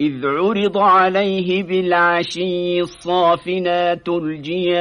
إذ عرض عليه بالعشي الصافنات الجياد.